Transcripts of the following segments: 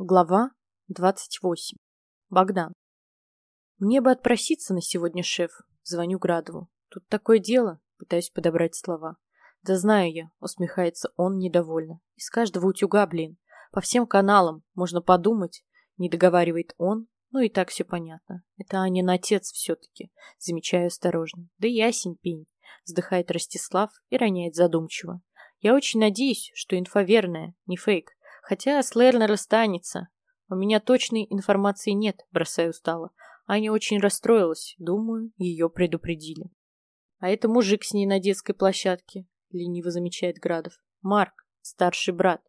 Глава 28. Богдан. Мне бы отпроситься на сегодня, шеф. Звоню Градову. Тут такое дело. Пытаюсь подобрать слова. Да знаю я, усмехается он недовольно. Из каждого утюга, блин. По всем каналам, можно подумать. Не договаривает он. Ну и так все понятно. Это Анин отец все-таки. Замечаю осторожно. Да ясень пень. Вздыхает Ростислав и роняет задумчиво. Я очень надеюсь, что инфа верная, не фейк. Хотя с Лернер останется. У меня точной информации нет, бросаю устало. Аня очень расстроилась. Думаю, ее предупредили. А это мужик с ней на детской площадке, лениво замечает Градов. Марк, старший брат.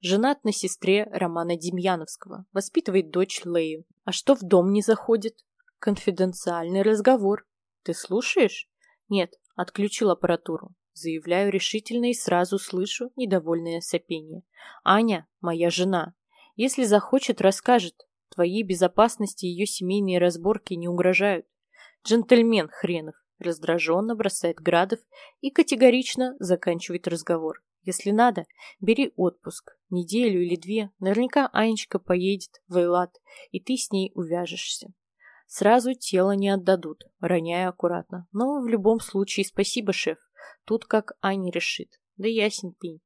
Женат на сестре Романа Демьяновского. Воспитывает дочь Лею. А что в дом не заходит? Конфиденциальный разговор. Ты слушаешь? Нет, отключил аппаратуру. Заявляю решительно и сразу слышу недовольное сопение. Аня – моя жена. Если захочет, расскажет. Твоей безопасности ее семейные разборки не угрожают. Джентльмен хренов раздраженно бросает Градов и категорично заканчивает разговор. Если надо, бери отпуск. Неделю или две. Наверняка Анечка поедет в Эйлат, и ты с ней увяжешься. Сразу тело не отдадут, роняя аккуратно. Но в любом случае спасибо, шеф. Тут как Аня решит. Да ясен пень.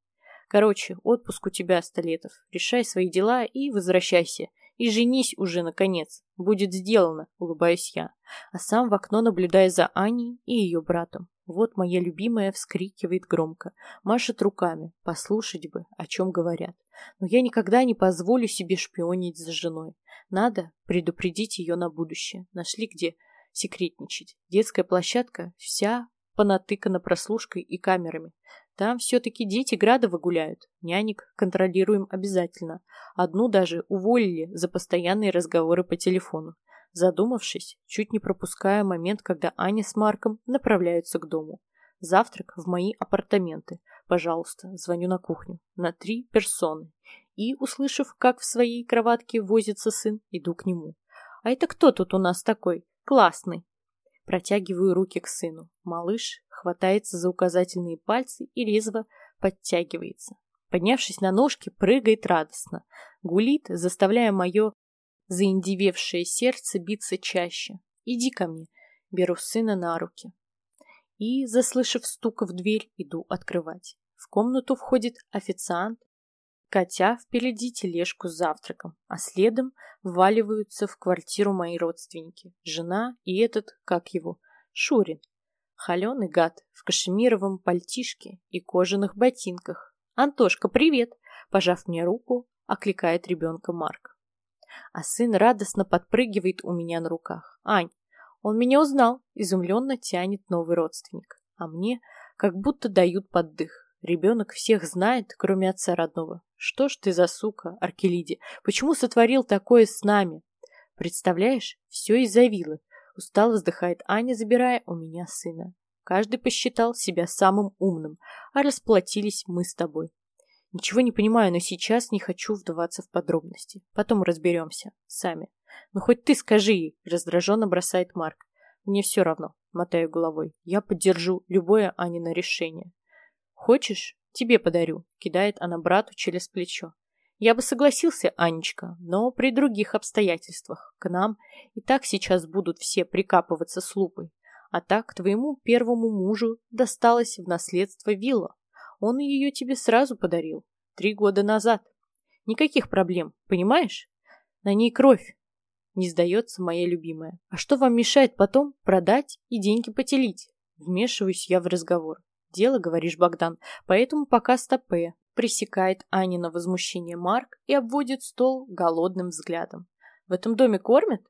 Короче, отпуск у тебя, Столетов. Решай свои дела и возвращайся. И женись уже, наконец. Будет сделано, улыбаюсь я. А сам в окно наблюдая за Аней и ее братом. Вот моя любимая вскрикивает громко, машет руками, послушать бы, о чем говорят. Но я никогда не позволю себе шпионить за женой. Надо предупредить ее на будущее. Нашли где секретничать. Детская площадка вся понатыкана прослушкой и камерами. Там все-таки дети Градова гуляют. Нянек контролируем обязательно. Одну даже уволили за постоянные разговоры по телефону. Задумавшись, чуть не пропуская момент, когда Аня с Марком направляются к дому. Завтрак в мои апартаменты. Пожалуйста, звоню на кухню. На три персоны. И, услышав, как в своей кроватке возится сын, иду к нему. А это кто тут у нас такой? Классный. Протягиваю руки к сыну. Малыш хватается за указательные пальцы и резво подтягивается. Поднявшись на ножки, прыгает радостно. Гулит, заставляя мое заиндевевшее сердце биться чаще. «Иди ко мне», — беру сына на руки. И, заслышав стук в дверь, иду открывать. В комнату входит официант катя впереди тележку с завтраком, а следом вваливаются в квартиру мои родственники, жена и этот, как его, Шурин. Холеный гад в кашемировом пальтишке и кожаных ботинках. «Антошка, привет!» Пожав мне руку, окликает ребенка Марк. А сын радостно подпрыгивает у меня на руках. «Ань, он меня узнал!» Изумленно тянет новый родственник. А мне как будто дают поддых. Ребенок всех знает, кроме отца родного. Что ж ты за сука, Аркелиди? Почему сотворил такое с нами? Представляешь, все из-за вилы. Устало вздыхает Аня, забирая у меня сына. Каждый посчитал себя самым умным, а расплатились мы с тобой. Ничего не понимаю, но сейчас не хочу вдаваться в подробности. Потом разберемся. Сами. Ну хоть ты скажи ей, раздраженно бросает Марк. Мне все равно, мотаю головой. Я поддержу любое Анино решение. «Хочешь? Тебе подарю», — кидает она брату через плечо. Я бы согласился, Анечка, но при других обстоятельствах. К нам и так сейчас будут все прикапываться с лупой. А так твоему первому мужу досталось в наследство вилла. Он ее тебе сразу подарил. Три года назад. Никаких проблем, понимаешь? На ней кровь. Не сдается моя любимая. А что вам мешает потом продать и деньги поделить? Вмешиваюсь я в разговор. Дело, говоришь, Богдан, поэтому пока стопе. Пресекает Анина возмущение Марк и обводит стол голодным взглядом. В этом доме кормят?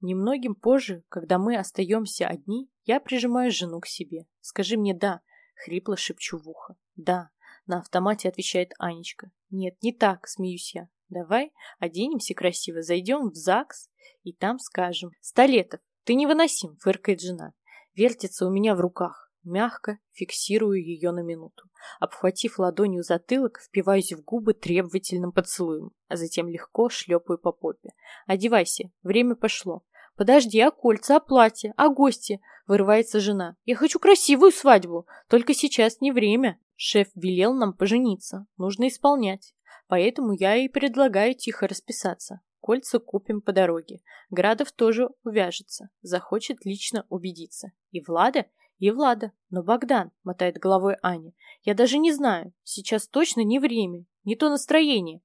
Немногим позже, когда мы остаемся одни, я прижимаю жену к себе. Скажи мне «да», хрипло шепчу в ухо. «Да», на автомате отвечает Анечка. «Нет, не так», смеюсь я. «Давай оденемся красиво, зайдем в ЗАГС и там скажем. Столетов, ты невыносим», фыркает жена. Вертится у меня в руках. Мягко фиксирую ее на минуту. Обхватив ладонью затылок, впиваюсь в губы требовательным поцелуем, а затем легко шлепаю по попе. «Одевайся, время пошло». «Подожди, а кольца, а платье, а гости?» — вырывается жена. «Я хочу красивую свадьбу, только сейчас не время. Шеф велел нам пожениться, нужно исполнять». Поэтому я и предлагаю тихо расписаться. Кольца купим по дороге. Градов тоже увяжется, захочет лично убедиться. И Влада, и Влада. Но Богдан, мотает головой Аня, я даже не знаю. Сейчас точно не время, не то настроение.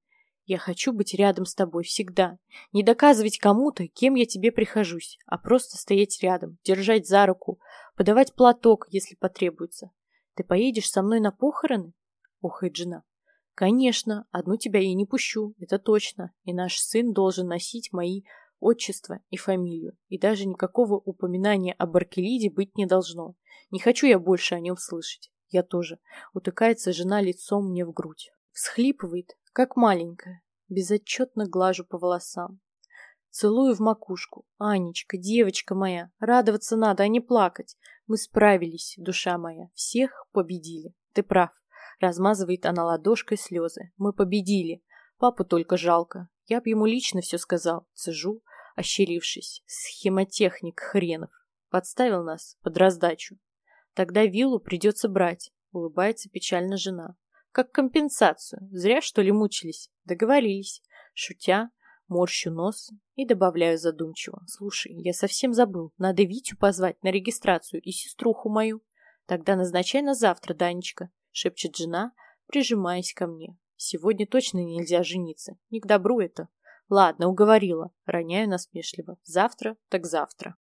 Я хочу быть рядом с тобой всегда. Не доказывать кому-то, кем я тебе прихожусь, а просто стоять рядом, держать за руку, подавать платок, если потребуется. Ты поедешь со мной на похороны? Охает жена. Конечно, одну тебя я не пущу, это точно, и наш сын должен носить мои отчество и фамилию, и даже никакого упоминания о Баркелиде быть не должно. Не хочу я больше о нем слышать. Я тоже. Утыкается жена лицом мне в грудь. Всхлипывает, как маленькая. Безотчетно глажу по волосам. Целую в макушку. Анечка, девочка моя, радоваться надо, а не плакать. Мы справились, душа моя. Всех победили. Ты прав. Размазывает она ладошкой слезы. Мы победили. Папу только жалко. Я б ему лично все сказал. Цежу, ощерившись. Схемотехник хренов. Подставил нас под раздачу. Тогда виллу придется брать. Улыбается печально жена. Как компенсацию. Зря, что ли, мучились. Договорились. Шутя, морщу нос и добавляю задумчиво. Слушай, я совсем забыл. Надо Витю позвать на регистрацию и сеструху мою. Тогда назначай на завтра, Данечка. — шепчет жена, прижимаясь ко мне. «Сегодня точно нельзя жениться. Не к добру это». «Ладно, уговорила». Роняю насмешливо. «Завтра, так завтра».